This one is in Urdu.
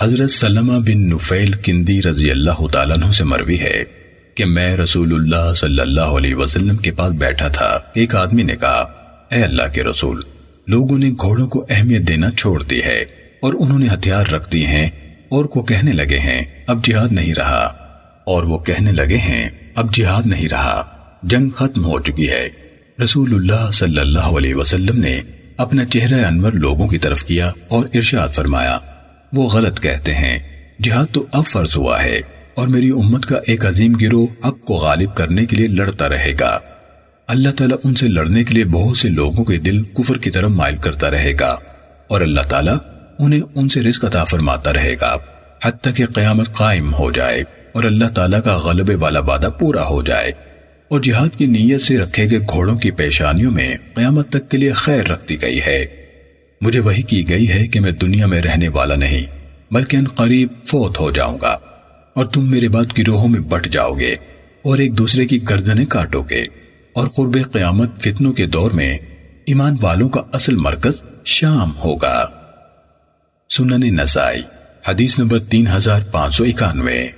حضرت سلمہ بن نفیل کندی رضی اللہ تعالیٰ عنہ سے مروی ہے کہ میں رسول اللہ صلی اللہ علیہ وسلم کے پاس بیٹھا تھا۔ ایک آدمی نے کہا، اے اللہ کے رسول، لوگوں نے گھوڑوں کو اہمیت دینا چھوڑ دی ہے اور انہوں نے ہتھیار رکھ دی ہیں اور کو کہنے لگے ہیں، اب جہاد نہیں رہا۔ اور وہ کہنے لگے ہیں، اب جہاد نہیں رہا۔ جنگ ختم ہو چکی ہے۔ رسول اللہ صلی اللہ علیہ وسلم نے اپنا چہرہ انور لوگوں کی طرف کیا اور ارشاد فرمایا وہ غلط کہتے ہیں۔ جہاد تو اب فرض ہوا ہے اور میری امت کا ایک عظیم گروہ حق کو غالب کرنے کے لیے لڑتا رہے گا۔ اللہ تعالیٰ ان سے لڑنے کے لیے بہت سے لوگوں کے دل کفر کی طرف مائل کرتا رہے گا اور اللہ تعالیٰ انہیں ان سے رزق عطا فرماتا رہے گا۔ حتیٰ کہ قیامت قائم ہو جائے اور اللہ تعالیٰ کا غلبے والا وعدہ پورا ہو جائے۔ اور جہاد کی نیت سے رکھے گئے گھوڑوں کی پیشانیوں میں قیامت تک کے لیے خیر رکھتی گئی ہے۔ مجھے وہی کی گئی ہے کہ میں دنیا میں رہنے والا نہیں، بلکہ ان قریب فوت ہو جاؤں گا، اور تم میرے بعد گروہوں میں بٹ جاؤ گے، اور ایک دوسرے کی گردنیں کاٹو گے۔ اور قرب قیامت فتنوں کے دور میں ایمان والوں کا اصل مرکز شام ہوگا۔ سنن نسائی، حدیث نمبر تین ہزار پانچ سو اکانوے۔